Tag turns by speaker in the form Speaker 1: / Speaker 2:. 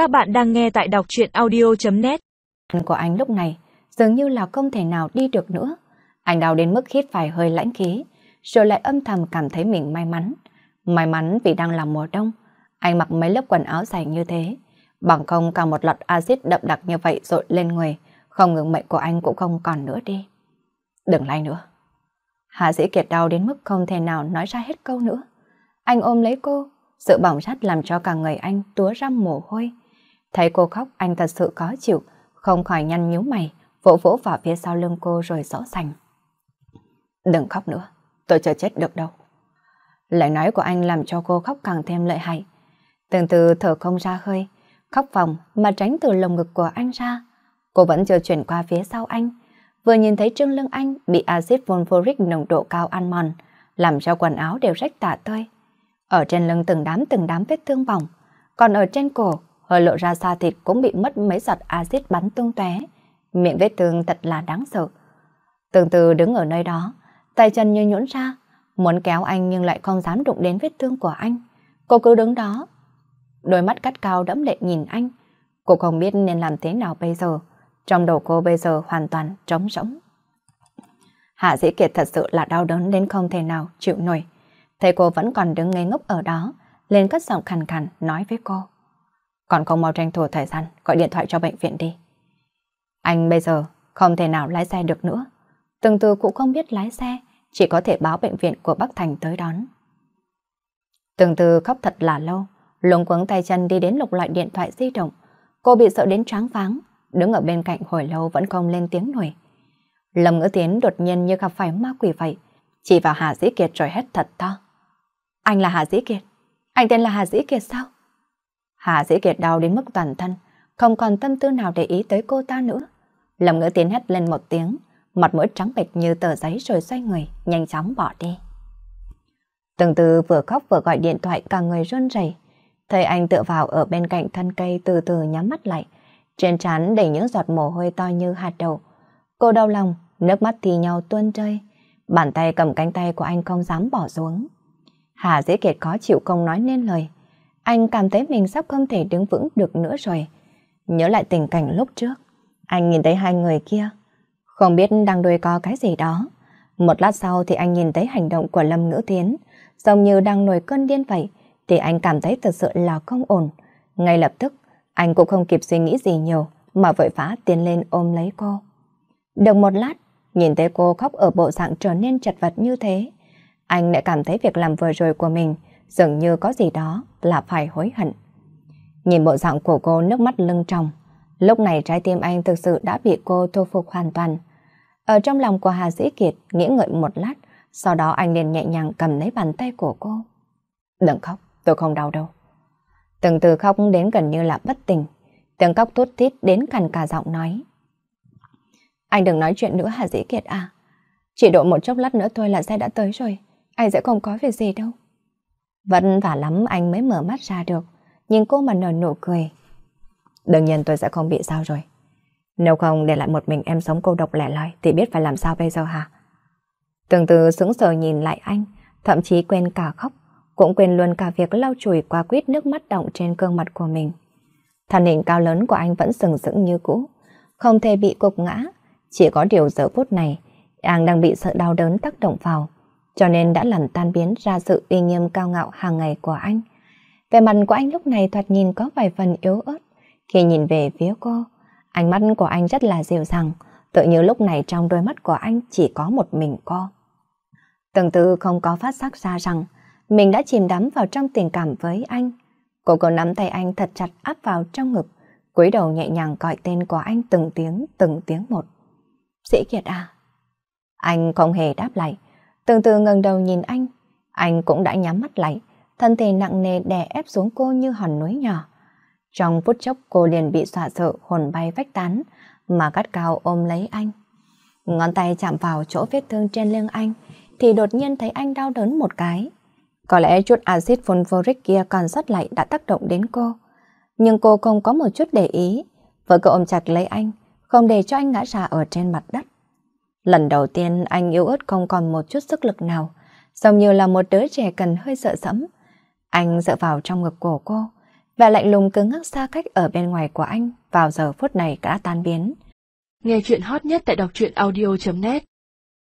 Speaker 1: Các bạn đang nghe tại đọc chuyện audio.net
Speaker 2: Của anh lúc này dường như là không thể nào đi được nữa. Anh đau đến mức hít phải hơi lãnh khí, rồi lại âm thầm cảm thấy mình may mắn. May mắn vì đang là mùa đông, anh mặc mấy lớp quần áo dày như thế. Bằng không cả một lọt axit đậm đặc như vậy rội lên người, không ngừng mệnh của anh cũng không còn nữa đi. Đừng lay nữa. Hạ dĩ kiệt đau đến mức không thể nào nói ra hết câu nữa. Anh ôm lấy cô, sự bỏng rát làm cho cả người anh túa ra mồ hôi. Thấy cô khóc anh thật sự khó chịu, không khỏi nhăn nhíu mày, vỗ vỗ vào phía sau lưng cô rồi rõ rành. Đừng khóc nữa, tôi chờ chết được đâu. Lời nói của anh làm cho cô khóc càng thêm lợi hại. Từng từ thở không ra hơi, khóc vòng mà tránh từ lồng ngực của anh ra. Cô vẫn chưa chuyển qua phía sau anh, vừa nhìn thấy trương lưng anh bị axit sulfuric nồng độ cao ăn mòn, làm cho quần áo đều rách tả tơi. Ở trên lưng từng đám từng đám vết thương bỏng, còn ở trên cổ, hơi lộ ra da thịt cũng bị mất mấy giọt axit bắn tung tóe. Miệng vết thương thật là đáng sợ. tương tư đứng ở nơi đó, tay chân như nhũn ra, muốn kéo anh nhưng lại không dám đụng đến vết thương của anh. Cô cứ đứng đó, đôi mắt cắt cao đẫm lệ nhìn anh. Cô không biết nên làm thế nào bây giờ. Trong đầu cô bây giờ hoàn toàn trống rỗng. Hạ Dĩ Kiệt thật sự là đau đớn đến không thể nào chịu nổi. Thấy cô vẫn còn đứng ngây ngốc ở đó, lên cất giọng khàn khàn nói với cô. Còn không mau tranh thủ thời gian, gọi điện thoại cho bệnh viện đi. Anh bây giờ không thể nào lái xe được nữa. Từng từ cũng không biết lái xe, chỉ có thể báo bệnh viện của Bắc Thành tới đón. Từng từ khóc thật là lâu, lúng quấn tay chân đi đến lục loại điện thoại di động. Cô bị sợ đến tráng váng, đứng ở bên cạnh hồi lâu vẫn không lên tiếng nổi. Lâm ngữ tiến đột nhiên như gặp phải ma quỷ vậy, chỉ vào Hà Dĩ Kiệt rồi hét thật to. Anh là Hà Dĩ Kiệt? Anh tên là Hà Dĩ Kiệt sao? Hà Dĩ Kiệt đau đến mức toàn thân, không còn tâm tư nào để ý tới cô ta nữa. Lâm ngữ tiến hét lên một tiếng, mặt mũi trắng bệch như tờ giấy rồi xoay người, nhanh chóng bỏ đi. Từng từ vừa khóc vừa gọi điện thoại cả người run rẩy. Thấy anh tựa vào ở bên cạnh thân cây từ từ nhắm mắt lại, trên trán đầy những giọt mồ hôi to như hạt đậu. Cô đau lòng, nước mắt thì nhau tuôn rơi. Bàn tay cầm cánh tay của anh không dám bỏ xuống. Hà Dĩ Kiệt khó chịu không nói nên lời. Anh cảm thấy mình sắp không thể đứng vững được nữa rồi. Nhớ lại tình cảnh lúc trước. Anh nhìn thấy hai người kia. Không biết đang đôi co cái gì đó. Một lát sau thì anh nhìn thấy hành động của Lâm Ngữ Tiến. Giống như đang nổi cơn điên vậy. Thì anh cảm thấy thật sự là không ổn. Ngay lập tức, anh cũng không kịp suy nghĩ gì nhiều. Mà vội vã tiến lên ôm lấy cô. Được một lát, nhìn thấy cô khóc ở bộ dạng trở nên chật vật như thế. Anh lại cảm thấy việc làm vừa rồi của mình dường như có gì đó là phải hối hận. Nhìn bộ dạng của cô nước mắt lưng tròng, lúc này trái tim anh thực sự đã bị cô thu phục hoàn toàn. Ở trong lòng của Hà Dĩ Kiệt nghĩ ngợi một lát, sau đó anh liền nhẹ nhàng cầm lấy bàn tay của cô. Đừng khóc, tôi không đau đâu. Từng từ khóc đến gần như là bất tỉnh, tiếng khóc thút thít đến cằn cả giọng nói. Anh đừng nói chuyện nữa Hà Dĩ Kiệt à. Chỉ độ một chốc lát nữa thôi là xe đã tới rồi, anh sẽ không có việc gì đâu. Vẫn vả lắm anh mới mở mắt ra được, nhìn cô mà nở nụ cười. Đương nhiên tôi sẽ không bị sao rồi. Nếu không để lại một mình em sống cô độc lẻ loi thì biết phải làm sao bây giờ hả? Từng từ sững sờ nhìn lại anh, thậm chí quên cả khóc, cũng quên luôn cả việc lau chùi qua quýt nước mắt động trên gương mặt của mình. Thân hình cao lớn của anh vẫn sừng sững như cũ, không thể bị cục ngã. Chỉ có điều giờ phút này, anh đang bị sợ đau đớn tác động vào, cho nên đã làm tan biến ra sự uy nghiêm cao ngạo hàng ngày của anh. Về mặt của anh lúc này thoạt nhìn có vài phần yếu ớt. Khi nhìn về phía cô, ánh mắt của anh rất là dịu dàng, tự như lúc này trong đôi mắt của anh chỉ có một mình cô. Từng tư không có phát giác ra rằng mình đã chìm đắm vào trong tình cảm với anh. Cô còn nắm tay anh thật chặt áp vào trong ngực, cúi đầu nhẹ nhàng gọi tên của anh từng tiếng, từng tiếng một. Sĩ Kiệt à? Anh không hề đáp lại, Từng từ ngẩng đầu nhìn anh, anh cũng đã nhắm mắt lại, thân thể nặng nề đè ép xuống cô như hòn núi nhỏ. Trong phút chốc cô liền bị xoa sợ hồn bay vách tán, mà gắt cao ôm lấy anh. Ngón tay chạm vào chỗ vết thương trên lưng anh, thì đột nhiên thấy anh đau đớn một cái. Có lẽ chút axit fulvoric kia còn sót lại đã tác động đến cô. Nhưng cô không có một chút để ý, vợ cậu ôm chặt lấy anh, không để cho anh ngã ra ở trên mặt đất. Lần đầu tiên anh yếu ớt không còn một chút sức lực nào, giống như là một đứa trẻ cần hơi sợ sẫm. Anh dựa vào trong ngực cổ cô, Và lạnh lùng cứng ngắc xa cách ở bên ngoài của anh vào giờ phút này đã tan biến.
Speaker 3: Nghe chuyện hot nhất tại đọc truyện audio.net